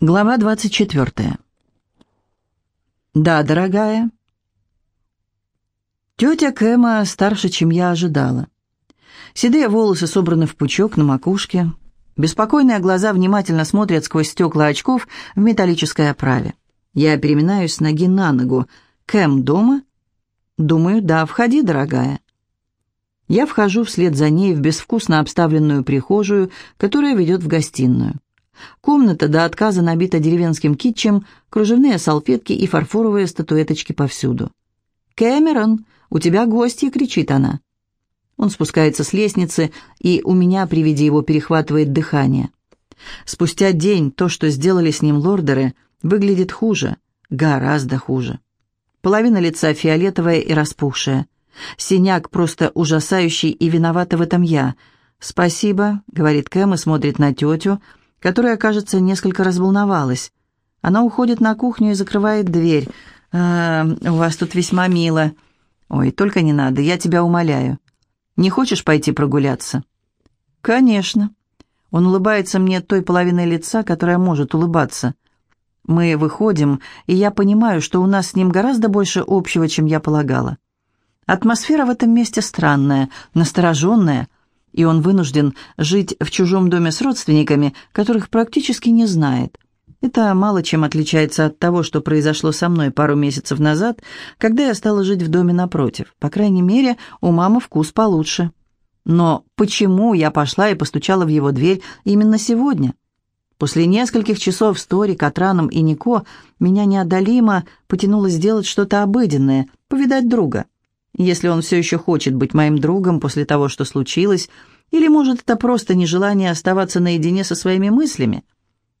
Глава 24. «Да, дорогая». Тетя Кэма старше, чем я ожидала. Седые волосы собраны в пучок на макушке. Беспокойные глаза внимательно смотрят сквозь стекла очков в металлической оправе. Я переминаюсь с ноги на ногу. «Кэм дома?» «Думаю, да. Входи, дорогая». Я вхожу вслед за ней в безвкусно обставленную прихожую, которая ведет в гостиную. Комната до отказа набита деревенским китчем, кружевные салфетки и фарфоровые статуэточки повсюду. «Кэмерон, у тебя гости!» — кричит она. Он спускается с лестницы, и у меня при виде его перехватывает дыхание. Спустя день то, что сделали с ним лордеры, выглядит хуже, гораздо хуже. Половина лица фиолетовая и распухшая. Синяк просто ужасающий, и виновата в этом я. «Спасибо», — говорит Кэм и смотрит на тетю, которая, кажется, несколько разволновалась. Она уходит на кухню и закрывает дверь. «А, «У вас тут весьма мило». «Ой, только не надо, я тебя умоляю. Не хочешь пойти прогуляться?» «Конечно». Он улыбается мне той половиной лица, которая может улыбаться. Мы выходим, и я понимаю, что у нас с ним гораздо больше общего, чем я полагала. Атмосфера в этом месте странная, настороженная, и он вынужден жить в чужом доме с родственниками, которых практически не знает. Это мало чем отличается от того, что произошло со мной пару месяцев назад, когда я стала жить в доме напротив. По крайней мере, у мамы вкус получше. Но почему я пошла и постучала в его дверь именно сегодня? После нескольких часов с Тори, Катраном и Нико меня неодолимо потянуло сделать что-то обыденное, повидать друга. Если он все еще хочет быть моим другом после того, что случилось, или, может, это просто нежелание оставаться наедине со своими мыслями?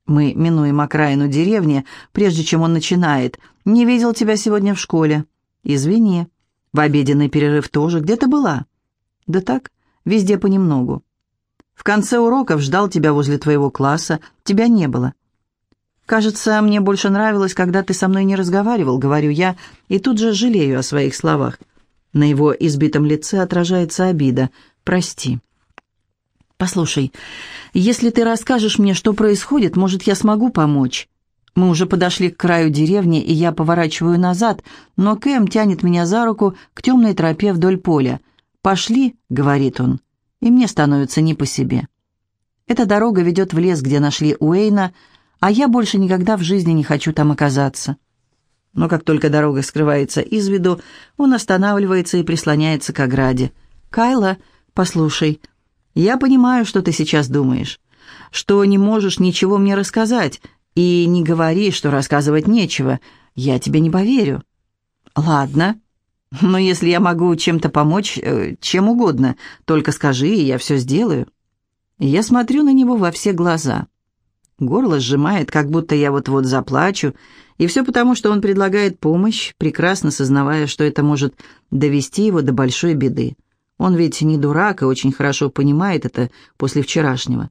Мы минуем окраину деревни, прежде чем он начинает. «Не видел тебя сегодня в школе». «Извини. В обеденный перерыв тоже. Где ты была?» «Да так, везде понемногу». «В конце уроков ждал тебя возле твоего класса. Тебя не было». «Кажется, мне больше нравилось, когда ты со мной не разговаривал», — говорю я, и тут же жалею о своих словах. На его избитом лице отражается обида. «Прости». «Послушай, если ты расскажешь мне, что происходит, может, я смогу помочь?» Мы уже подошли к краю деревни, и я поворачиваю назад, но Кэм тянет меня за руку к темной тропе вдоль поля. «Пошли», — говорит он, — и мне становится не по себе. Эта дорога ведет в лес, где нашли Уэйна, а я больше никогда в жизни не хочу там оказаться. Но как только дорога скрывается из виду, он останавливается и прислоняется к ограде. «Кайла, послушай, я понимаю, что ты сейчас думаешь, что не можешь ничего мне рассказать, и не говори, что рассказывать нечего. Я тебе не поверю». «Ладно, но если я могу чем-то помочь, э, чем угодно, только скажи, и я все сделаю». Я смотрю на него во все глаза. Горло сжимает, как будто я вот-вот заплачу, и все потому, что он предлагает помощь, прекрасно сознавая, что это может довести его до большой беды. Он ведь не дурак и очень хорошо понимает это после вчерашнего.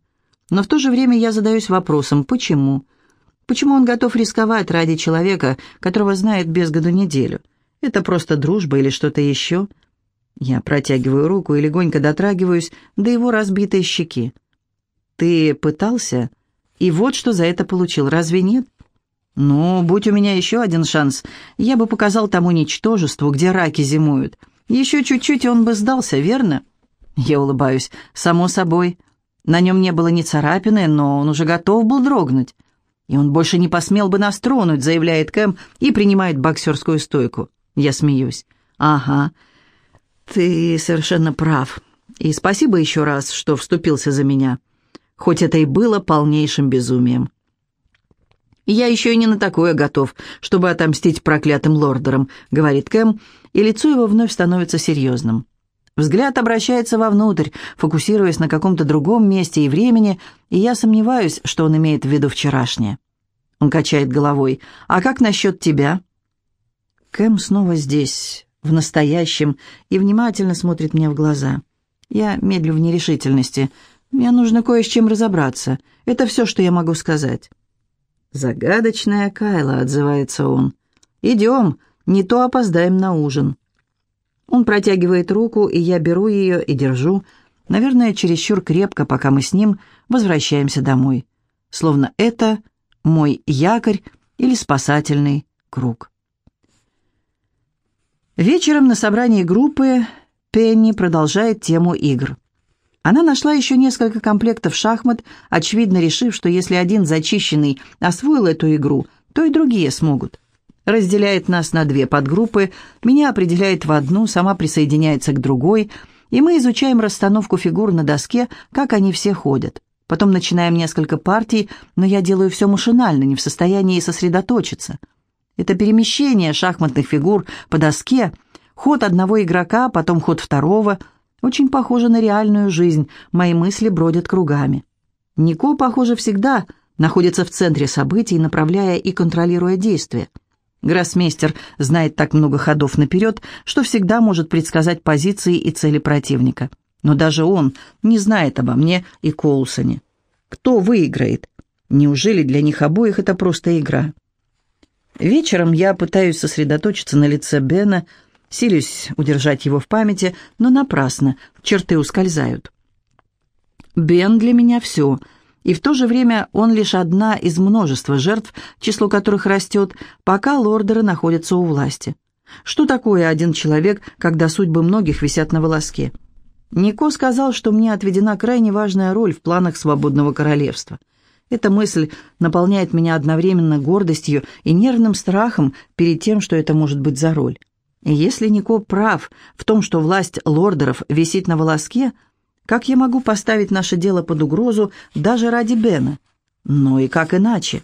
Но в то же время я задаюсь вопросом, почему? Почему он готов рисковать ради человека, которого знает без году неделю? Это просто дружба или что-то еще? Я протягиваю руку и легонько дотрагиваюсь до его разбитой щеки. «Ты пытался?» И вот что за это получил, разве нет? Ну, будь у меня еще один шанс, я бы показал тому ничтожеству, где раки зимуют. Еще чуть-чуть, и он бы сдался, верно? Я улыбаюсь. Само собой. На нем не было ни царапины, но он уже готов был дрогнуть. И он больше не посмел бы нас тронуть, заявляет Кэм и принимает боксерскую стойку. Я смеюсь. Ага, ты совершенно прав. И спасибо еще раз, что вступился за меня хоть это и было полнейшим безумием. «Я еще и не на такое готов, чтобы отомстить проклятым лордерам», — говорит Кэм, и лицо его вновь становится серьезным. Взгляд обращается вовнутрь, фокусируясь на каком-то другом месте и времени, и я сомневаюсь, что он имеет в виду вчерашнее. Он качает головой. «А как насчет тебя?» Кэм снова здесь, в настоящем, и внимательно смотрит мне в глаза. Я медлю в нерешительности — мне нужно кое с чем разобраться. Это все, что я могу сказать». «Загадочная Кайла», — отзывается он. «Идем, не то опоздаем на ужин». Он протягивает руку, и я беру ее и держу, наверное, чересчур крепко, пока мы с ним возвращаемся домой. Словно это мой якорь или спасательный круг. Вечером на собрании группы Пенни продолжает тему игр. Она нашла еще несколько комплектов шахмат, очевидно решив, что если один зачищенный освоил эту игру, то и другие смогут. Разделяет нас на две подгруппы, меня определяет в одну, сама присоединяется к другой, и мы изучаем расстановку фигур на доске, как они все ходят. Потом начинаем несколько партий, но я делаю все машинально, не в состоянии сосредоточиться. Это перемещение шахматных фигур по доске, ход одного игрока, потом ход второго, очень похоже на реальную жизнь, мои мысли бродят кругами. Нико, похоже, всегда находится в центре событий, направляя и контролируя действия. Гроссмейстер знает так много ходов наперед, что всегда может предсказать позиции и цели противника. Но даже он не знает обо мне и Коулсоне. Кто выиграет? Неужели для них обоих это просто игра? Вечером я пытаюсь сосредоточиться на лице Бена, силюсь удержать его в памяти, но напрасно, черты ускользают. Бен для меня все, и в то же время он лишь одна из множества жертв, число которых растет, пока лордеры находятся у власти. Что такое один человек, когда судьбы многих висят на волоске? Нико сказал, что мне отведена крайне важная роль в планах свободного королевства. Эта мысль наполняет меня одновременно гордостью и нервным страхом перед тем, что это может быть за роль. Если Нико прав в том, что власть лордеров висит на волоске, как я могу поставить наше дело под угрозу даже ради Бена? Ну и как иначе?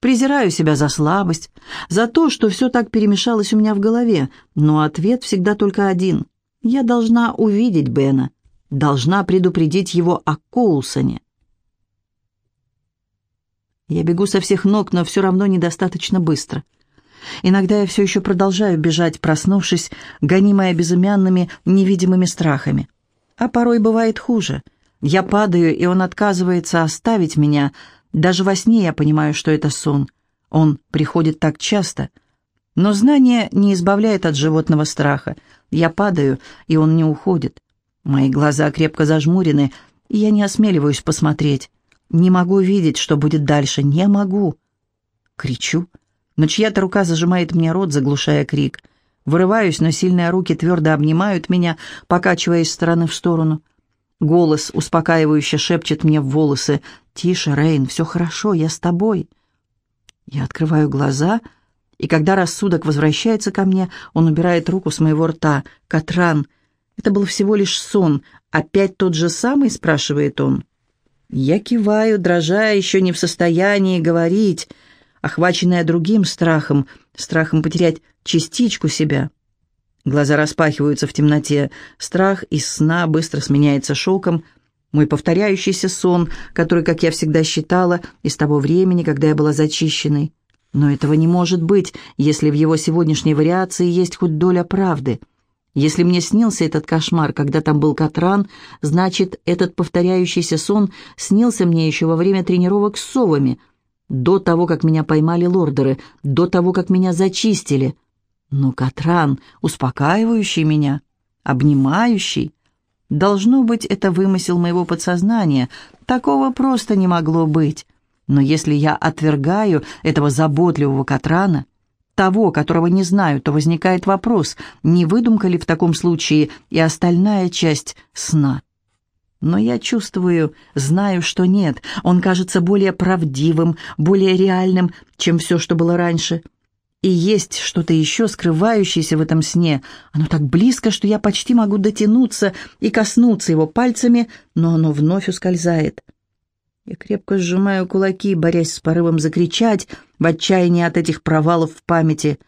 Презираю себя за слабость, за то, что все так перемешалось у меня в голове, но ответ всегда только один — я должна увидеть Бена, должна предупредить его о Коулсоне. Я бегу со всех ног, но все равно недостаточно быстро. Иногда я все еще продолжаю бежать, проснувшись, гонимая безымянными, невидимыми страхами. А порой бывает хуже. Я падаю, и он отказывается оставить меня. Даже во сне я понимаю, что это сон. Он приходит так часто. Но знание не избавляет от животного страха. Я падаю, и он не уходит. Мои глаза крепко зажмурены, и я не осмеливаюсь посмотреть. Не могу видеть, что будет дальше, не могу. Кричу, но чья-то рука зажимает мне рот, заглушая крик. Вырываюсь, но сильные руки твердо обнимают меня, покачивая из стороны в сторону. Голос успокаивающе шепчет мне в волосы. «Тише, Рейн, все хорошо, я с тобой». Я открываю глаза — и когда рассудок возвращается ко мне, он убирает руку с моего рта. «Катран, это был всего лишь сон. Опять тот же самый?» — спрашивает он. Я киваю, дрожа, еще не в состоянии говорить, охваченная другим страхом, страхом потерять частичку себя. Глаза распахиваются в темноте. Страх из сна быстро сменяется шоком. Мой повторяющийся сон, который, как я всегда считала, из того времени, когда я была зачищенной. Но этого не может быть, если в его сегодняшней вариации есть хоть доля правды. Если мне снился этот кошмар, когда там был Катран, значит, этот повторяющийся сон снился мне еще во время тренировок с совами, до того, как меня поймали лордеры, до того, как меня зачистили. Но Катран, успокаивающий меня, обнимающий, должно быть, это вымысел моего подсознания. Такого просто не могло быть. Но если я отвергаю этого заботливого Катрана, того, которого не знаю, то возникает вопрос, не выдумка ли в таком случае и остальная часть сна. Но я чувствую, знаю, что нет, он кажется более правдивым, более реальным, чем все, что было раньше. И есть что-то еще скрывающееся в этом сне. Оно так близко, что я почти могу дотянуться и коснуться его пальцами, но оно вновь ускользает. Я крепко сжимаю кулаки, борясь с порывом закричать в отчаянии от этих провалов в памяти,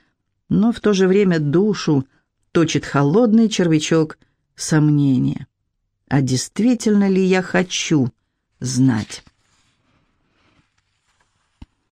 но в то же время душу точит холодный червячок сомнения. А действительно ли я хочу знать?